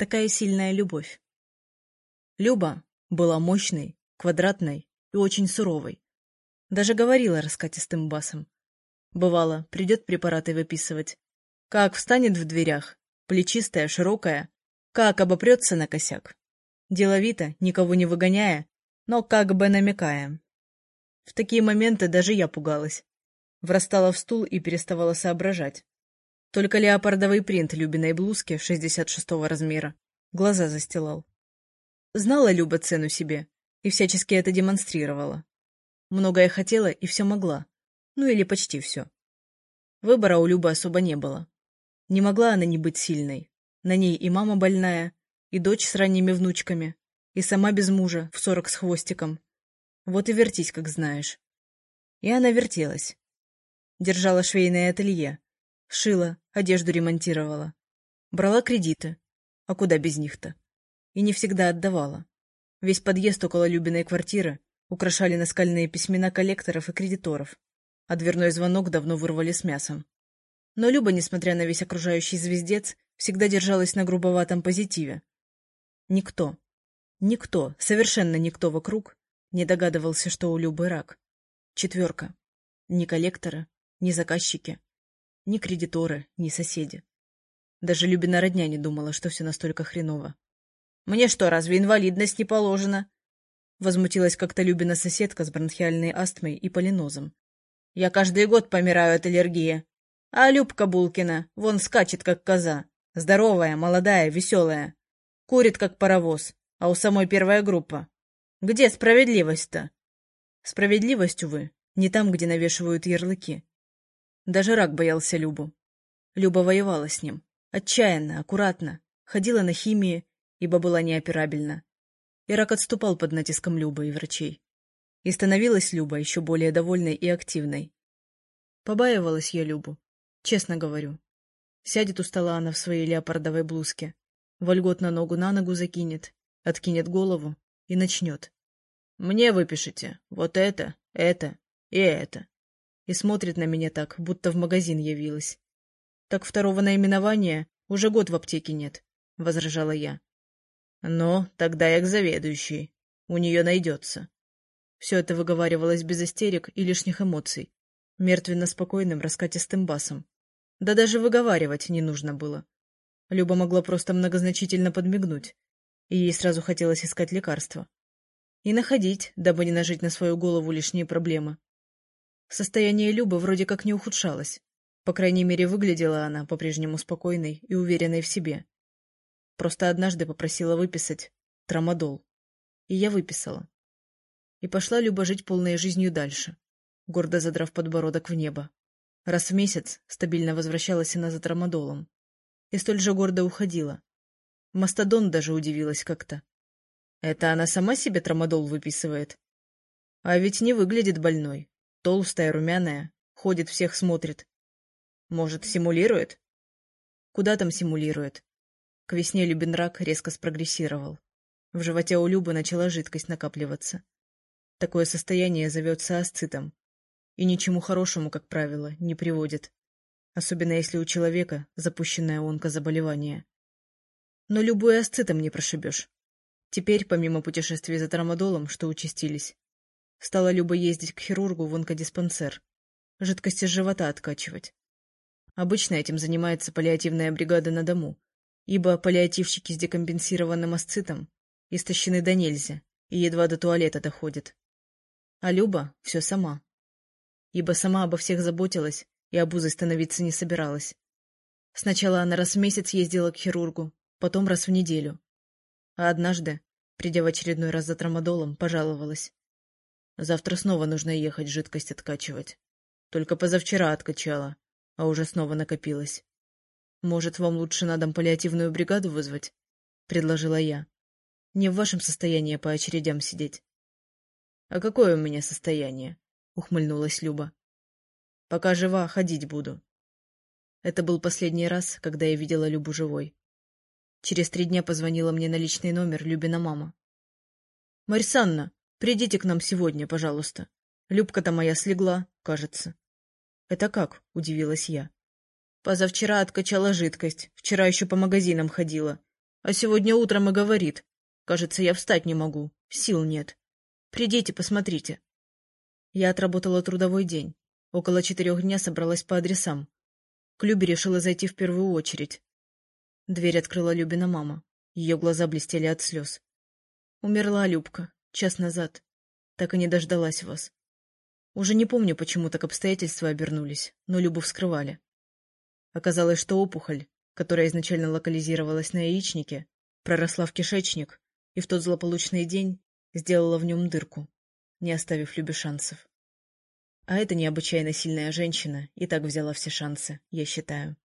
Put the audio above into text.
Такая сильная любовь. Люба была мощной, квадратной и очень суровой. Даже говорила раскатистым басом. Бывало, придет препараты выписывать. Как встанет в дверях, плечистая, широкая, как обопрется на косяк. Деловито, никого не выгоняя, но как бы намекая. В такие моменты даже я пугалась. Врастала в стул и переставала соображать. Только леопардовый принт Любиной блузки 66-го размера глаза застилал. Знала Люба цену себе и всячески это демонстрировала. Многое хотела и все могла. Ну или почти все. Выбора у Любы особо не было. Не могла она не быть сильной. На ней и мама больная, и дочь с ранними внучками, и сама без мужа, в сорок с хвостиком. Вот и вертись, как знаешь. И она вертелась. Держала швейное ателье, шила, одежду ремонтировала. Брала кредиты. А куда без них-то? И не всегда отдавала. Весь подъезд около Любиной квартиры украшали наскальные письмена коллекторов и кредиторов, а дверной звонок давно вырвали с мясом. Но Люба, несмотря на весь окружающий звездец, всегда держалась на грубоватом позитиве. Никто, никто, совершенно никто вокруг не догадывался, что у Любы рак. Четверка. Ни коллекторы, ни заказчики, ни кредиторы, ни соседи. Даже Любина родня не думала, что все настолько хреново. «Мне что, разве инвалидность не положена?» Возмутилась как-то Любина соседка с бронхиальной астмой и полинозом. Я каждый год помираю от аллергии. А Любка Булкина вон скачет, как коза. Здоровая, молодая, веселая. Курит, как паровоз. А у самой первая группа. Где справедливость-то? Справедливость, увы, не там, где навешивают ярлыки. Даже рак боялся Любу. Люба воевала с ним. Отчаянно, аккуратно. Ходила на химии, ибо была неоперабельна. И рак отступал под натиском Любы и врачей. И становилась Люба еще более довольной и активной. Побаивалась я Любу, честно говорю. Сядет у стола она в своей леопардовой блузке, вольготно ногу на ногу закинет, откинет голову и начнет. «Мне выпишите вот это, это и это». И смотрит на меня так, будто в магазин явилась. «Так второго наименования уже год в аптеке нет», — возражала я. «Ну, тогда я к заведующей. У нее найдется». Все это выговаривалось без истерик и лишних эмоций, мертвенно-спокойным раскатистым басом. Да даже выговаривать не нужно было. Люба могла просто многозначительно подмигнуть, и ей сразу хотелось искать лекарства. И находить, дабы не нажить на свою голову лишние проблемы. Состояние Любы вроде как не ухудшалось. По крайней мере, выглядела она по-прежнему спокойной и уверенной в себе. Просто однажды попросила выписать трамадол. И я выписала. И пошла Люба жить полной жизнью дальше, гордо задрав подбородок в небо. Раз в месяц стабильно возвращалась она за трамадолом. И столь же гордо уходила. Мастодон даже удивилась как-то. Это она сама себе трамадол выписывает? А ведь не выглядит больной. Толстая, румяная, ходит, всех смотрит. Может, симулирует? Куда там симулирует? К весне Любинрак резко спрогрессировал. В животе у Любы начала жидкость накапливаться. Такое состояние зовется асцитом. И ничему хорошему, как правило, не приводит. Особенно если у человека запущенное онкозаболевание. Но любой асцитом не прошибешь. Теперь, помимо путешествий за трамадолом, что участились, стала Люба ездить к хирургу в онкодиспансер, жидкость из живота откачивать. Обычно этим занимается паллиативная бригада на дому, ибо паллиативщики с декомпенсированным асцитом истощены до нельзя и едва до туалета доходят. А Люба все сама. Ибо сама обо всех заботилась и обузой становиться не собиралась. Сначала она раз в месяц ездила к хирургу, потом раз в неделю. А однажды, придя в очередной раз за трамадолом, пожаловалась. Завтра снова нужно ехать жидкость откачивать. Только позавчера откачала, а уже снова накопилась. Может, вам лучше на дом паллиативную бригаду вызвать? — предложила я. Не в вашем состоянии по очередям сидеть. — А какое у меня состояние? — ухмыльнулась Люба. — Пока жива, ходить буду. Это был последний раз, когда я видела Любу живой. Через три дня позвонила мне на личный номер Любина мама. — Марь Санна, придите к нам сегодня, пожалуйста. Любка-то моя слегла, кажется. — Это как? — удивилась я. — Позавчера откачала жидкость, вчера еще по магазинам ходила. А сегодня утром и говорит. Кажется, я встать не могу, сил нет. Придите, посмотрите. Я отработала трудовой день. Около четырех дня собралась по адресам. К Любе решила зайти в первую очередь. Дверь открыла Любина мама. Ее глаза блестели от слез. Умерла Любка, час назад. Так и не дождалась вас. Уже не помню, почему так обстоятельства обернулись, но Любу вскрывали. Оказалось, что опухоль, которая изначально локализировалась на яичнике, проросла в кишечник и в тот злополучный день сделала в нем дырку, не оставив Любе шансов. А эта необычайно сильная женщина и так взяла все шансы, я считаю.